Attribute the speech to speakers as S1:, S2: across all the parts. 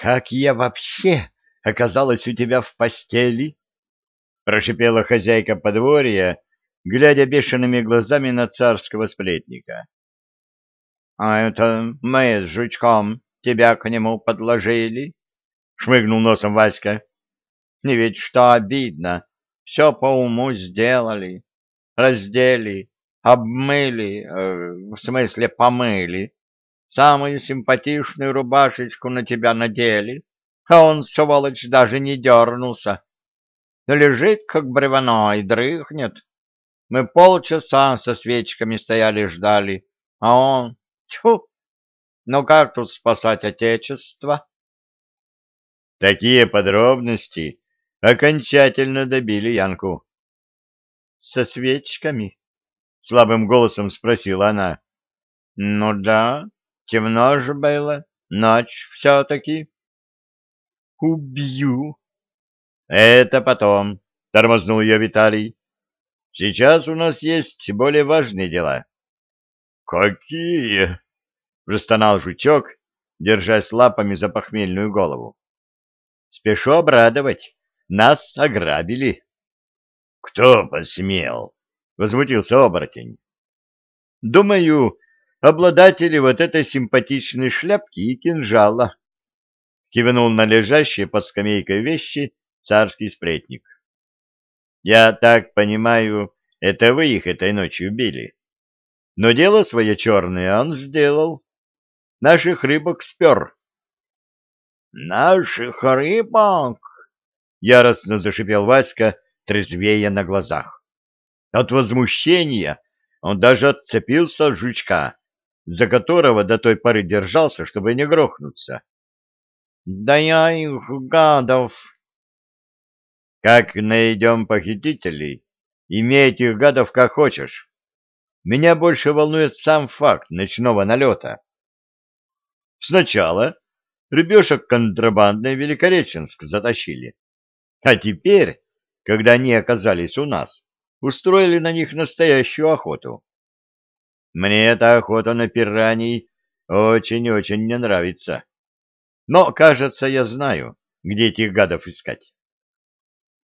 S1: Как я вообще оказалась у тебя в постели? Прошипела хозяйка подворья, глядя бешеными глазами на царского сплетника. — А это мы с жучком тебя к нему подложили? — шмыгнул носом Васька. — Не ведь что обидно, все по уму сделали, раздели, обмыли, э, в смысле помыли, самую симпатичную рубашечку на тебя надели, а он, сволочь, даже не дернулся. Лежит, как бревно, и дрыхнет. Мы полчаса со свечками стояли ждали, а он... Тьфу! Ну как тут спасать отечество? Такие подробности окончательно добили Янку. — Со свечками? — слабым голосом спросила она. — Ну да, темно же было, ночь все-таки. — Убью! — Это потом, — тормознул ее Виталий. — Сейчас у нас есть более важные дела. — Какие? — простонал жучок, держась лапами за похмельную голову. — Спешу обрадовать. Нас ограбили. — Кто посмел? — возмутился оборотень. — Думаю, обладатели вот этой симпатичной шляпки и кинжала. Кивнул на лежащие под скамейкой вещи царский сплетник. Я так понимаю, это вы их этой ночью убили. Но дело свое черное он сделал. Наших рыбок спер. Наших рыбок? Яростно зашипел Васька, трезвея на глазах. От возмущения он даже отцепился от жучка, за которого до той поры держался, чтобы не грохнуться. — Да я их, гадов, как найдем похитителей, имей этих гадов как хочешь. Меня больше волнует сам факт ночного налета. Сначала рыбешек контрабандной Великореченск затащили. А теперь, когда они оказались у нас, устроили на них настоящую охоту. Мне эта охота на пираний очень-очень не нравится. Но, кажется, я знаю, где этих гадов искать.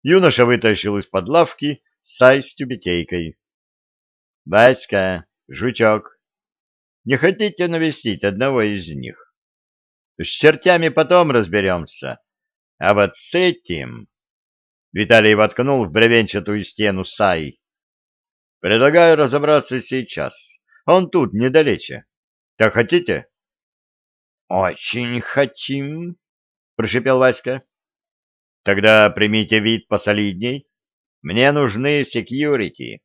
S1: Юноша вытащил из-под лавки сай с тюбетейкой. — Васька, жучок, не хотите навестить одного из них? С чертями потом разберемся, а вот с этим... Виталий воткнул в бревенчатую стену сай. Предлагаю разобраться сейчас. Он тут, недалече. Так хотите? — Очень хотим, — прошепел Васька. Тогда примите вид посолидней. Мне нужны секьюрити.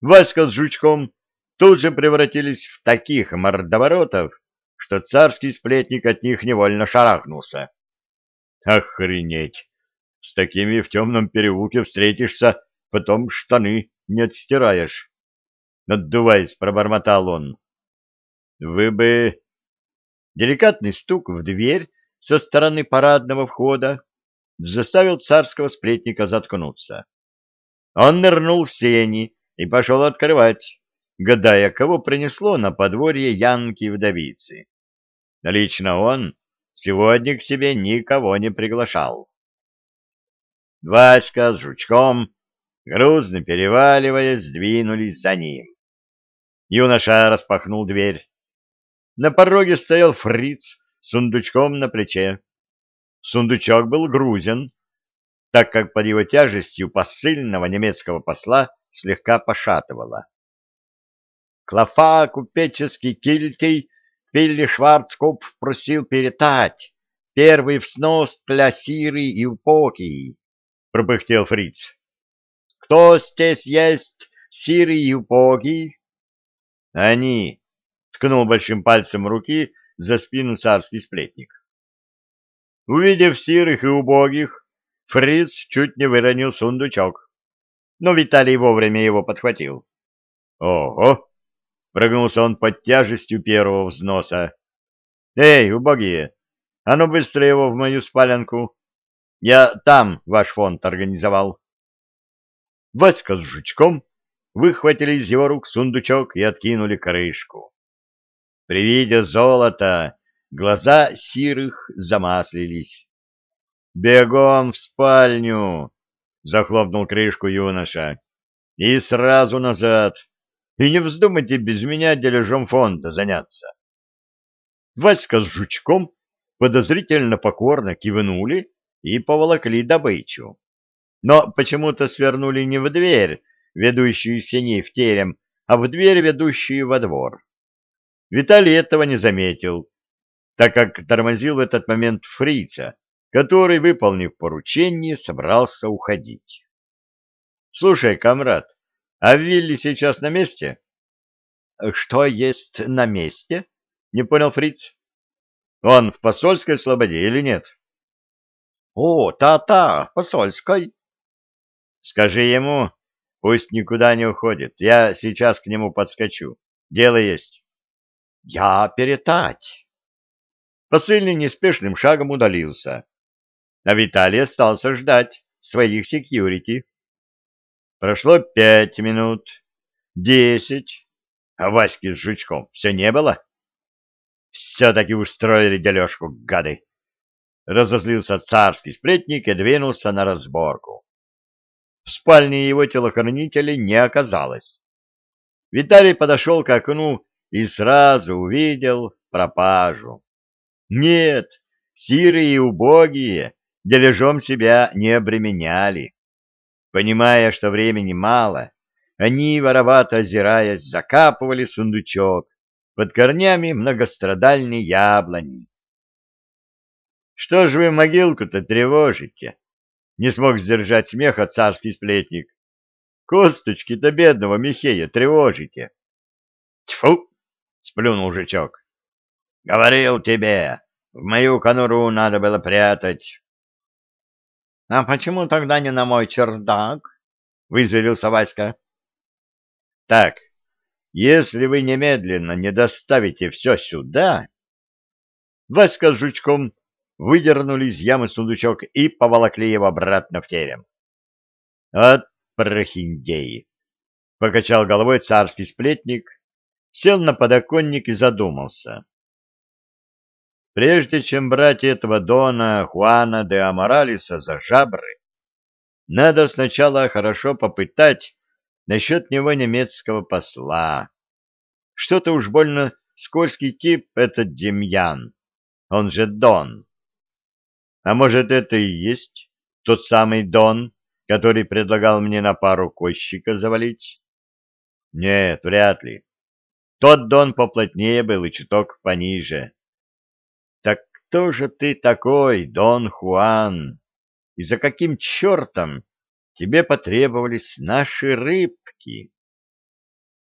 S1: Васька с Жучком тут же превратились в таких мордоворотов, что царский сплетник от них невольно шарахнулся. Охренеть! С такими в темном переулке встретишься, потом штаны не отстираешь. Наддуваясь, пробормотал он. Вы бы... Деликатный стук в дверь со стороны парадного входа заставил царского сплетника заткнуться. Он нырнул в сени и пошел открывать, гадая, кого принесло на подворье Янки-вдовицы. Лично он сегодня к себе никого не приглашал. Васька с жучком, грузно переваливаясь, сдвинулись за ним. Юноша распахнул дверь. На пороге стоял фриц с сундучком на плече. Сундучок был грузен, так как под его тяжестью посыльного немецкого посла слегка пошатывало. Клафа купеческий кильтей Вилли Шварцкопф просил перетать первый взнос для Сиры и Упоки, — пропыхтел фриц. — Кто здесь есть Сиры и Упоки? — Они, — ткнул большим пальцем руки за спину царский сплетник. Увидев сирых и убогих, Фриц чуть не выронил сундучок, но Виталий вовремя его подхватил. «Ого!» — прогнулся он под тяжестью первого взноса. «Эй, убогие, а ну быстро его в мою спаленку! Я там ваш фонд организовал!» Васька с жучком выхватили из его рук сундучок и откинули крышку. При виде золота глаза сирых замаслились. «Бегом в спальню!» — захлопнул крышку юноша. «И сразу назад. И не вздумайте без меня дележом фонда заняться». Васька с жучком подозрительно покорно кивнули и поволокли добычу. Но почему-то свернули не в дверь, ведущую из синей в терем, а в дверь, ведущую во двор. Виталий этого не заметил, так как тормозил в этот момент фрица, который, выполнив поручение, собрался уходить. — Слушай, комрад, а Вилли сейчас на месте? — Что есть на месте? — не понял фриц. — Он в посольской слободе или нет? — О, та-та, посольской. — Скажи ему, пусть никуда не уходит, я сейчас к нему подскочу. Дело есть. — Я перетать. Посыльный неспешным шагом удалился а Виталий остался ждать своих секьюрити. Прошло пять минут, десять, а Васьки с жучком все не было. Все-таки устроили дележку, гады. Разозлился царский сплетник и двинулся на разборку. В спальне его телохранителей не оказалось. Виталий подошел к окну и сразу увидел пропажу. Нет, сирые и убогие дележом себя не обременяли. Понимая, что времени мало, они, воровато озираясь, закапывали сундучок под корнями многострадальной яблони. «Что ж вы могилку-то тревожите?» — не смог сдержать смеха царский сплетник. «Косточки-то бедного Михея тревожите!» «Тьфу!» — сплюнул жучок. «Говорил тебе, в мою конуру надо было прятать. — А почему тогда не на мой чердак? — вызверился Васька. — Так, если вы немедленно не доставите все сюда... Васька с жучком выдернули из ямы сундучок и поволокли его обратно в терем. — От прохиндеи! — покачал головой царский сплетник, сел на подоконник и задумался. Прежде чем брать этого Дона Хуана де Аморалиса за жабры, надо сначала хорошо попытать насчет него немецкого посла. Что-то уж больно скользкий тип этот Демьян, он же Дон. А может, это и есть тот самый Дон, который предлагал мне на пару кощика завалить? Нет, вряд ли. Тот Дон поплотнее был и чуток пониже. Так кто же ты такой, Дон Хуан? И за каким чертом тебе потребовались наши рыбки?